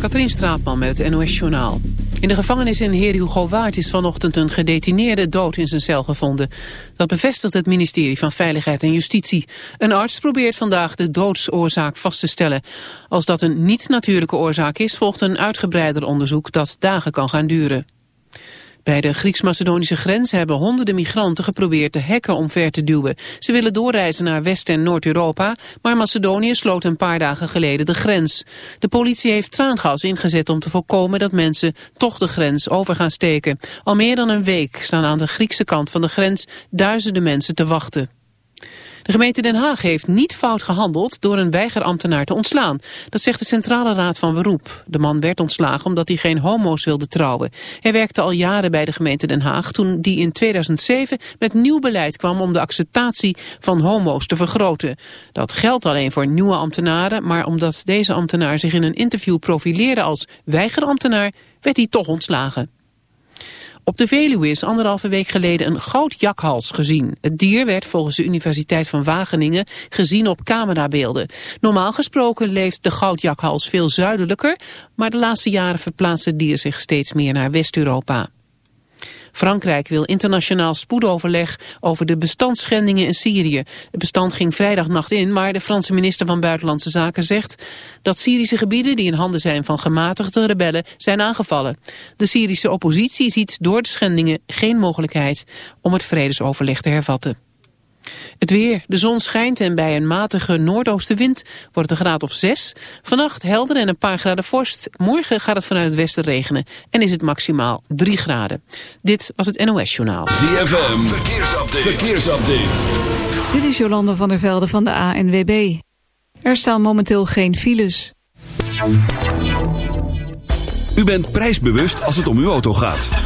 Katrien Straatman met het NOS Journaal. In de gevangenis in Heer Hugo Waard is vanochtend een gedetineerde dood in zijn cel gevonden. Dat bevestigt het ministerie van Veiligheid en Justitie. Een arts probeert vandaag de doodsoorzaak vast te stellen. Als dat een niet-natuurlijke oorzaak is, volgt een uitgebreider onderzoek dat dagen kan gaan duren. Bij de Grieks-Macedonische grens hebben honderden migranten geprobeerd de hekken omver te duwen. Ze willen doorreizen naar West- en Noord-Europa, maar Macedonië sloot een paar dagen geleden de grens. De politie heeft traangas ingezet om te voorkomen dat mensen toch de grens over gaan steken. Al meer dan een week staan aan de Griekse kant van de grens duizenden mensen te wachten. De gemeente Den Haag heeft niet fout gehandeld door een weigerambtenaar te ontslaan. Dat zegt de Centrale Raad van Beroep. De man werd ontslagen omdat hij geen homo's wilde trouwen. Hij werkte al jaren bij de gemeente Den Haag toen die in 2007 met nieuw beleid kwam om de acceptatie van homo's te vergroten. Dat geldt alleen voor nieuwe ambtenaren, maar omdat deze ambtenaar zich in een interview profileerde als weigerambtenaar, werd hij toch ontslagen. Op de Veluwe is anderhalve week geleden een goudjakhals gezien. Het dier werd volgens de Universiteit van Wageningen gezien op camerabeelden. Normaal gesproken leeft de goudjakhals veel zuidelijker, maar de laatste jaren verplaatst het dier zich steeds meer naar West-Europa. Frankrijk wil internationaal spoedoverleg over de bestandsschendingen in Syrië. Het bestand ging vrijdagnacht in, maar de Franse minister van Buitenlandse Zaken zegt dat Syrische gebieden die in handen zijn van gematigde rebellen zijn aangevallen. De Syrische oppositie ziet door de schendingen geen mogelijkheid om het vredesoverleg te hervatten. Het weer. De zon schijnt en bij een matige noordoostenwind wordt het een graad of 6. Vannacht helder en een paar graden vorst. Morgen gaat het vanuit het westen regenen en is het maximaal 3 graden. Dit was het NOS Journaal. ZFM. Verkeersupdate. Verkeersupdate. Dit is Jolande van der Velde van de ANWB. Er staan momenteel geen files. U bent prijsbewust als het om uw auto gaat.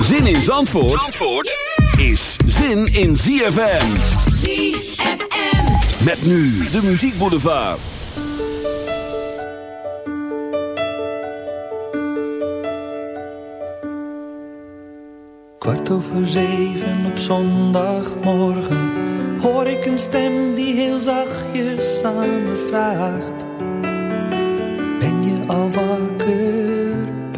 Zin in Zandvoort, Zandvoort is zin in ZFM. ZFM. Met nu de muziekboulevard. Kwart over zeven op zondagmorgen hoor ik een stem die heel zachtjes aan me vraagt: Ben je al wakker,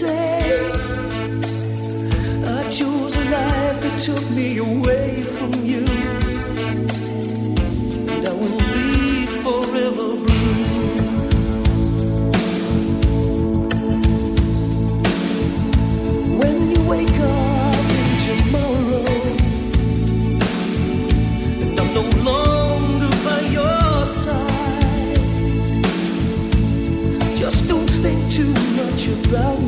I chose a life that took me away from you. And I will be forever blue. When you wake up in tomorrow And I'm no longer by your side Just don't think too much about me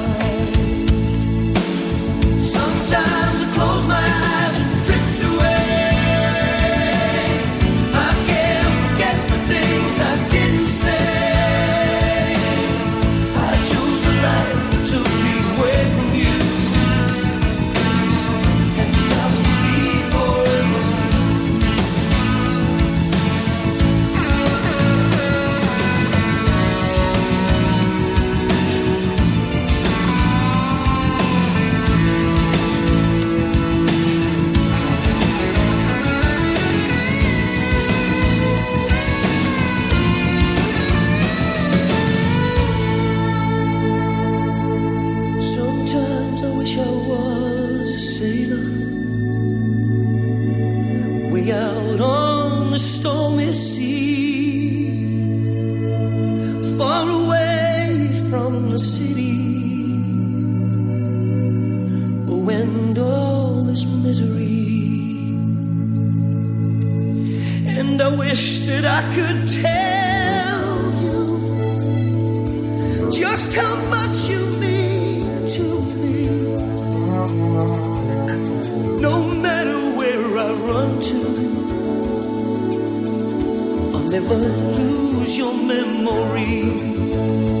the city will end all this misery. And I wish that I could tell you just how much you mean to me. No matter where I run to, I'll never lose your memory.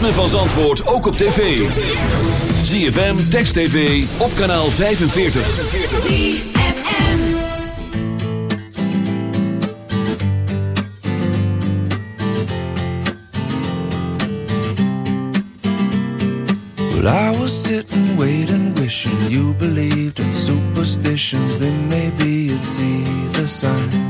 ritme van Zandvoort ook op tv. ZFM, Text TV, op kanaal 45. Well, I was sitting, waiting, wishing you believed in superstitions. Then maybe you'd see the signs.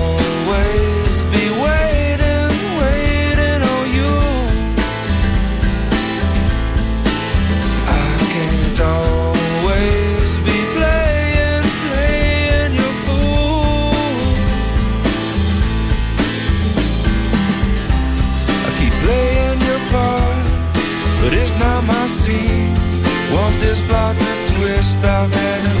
stuff in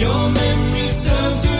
Your memory serves you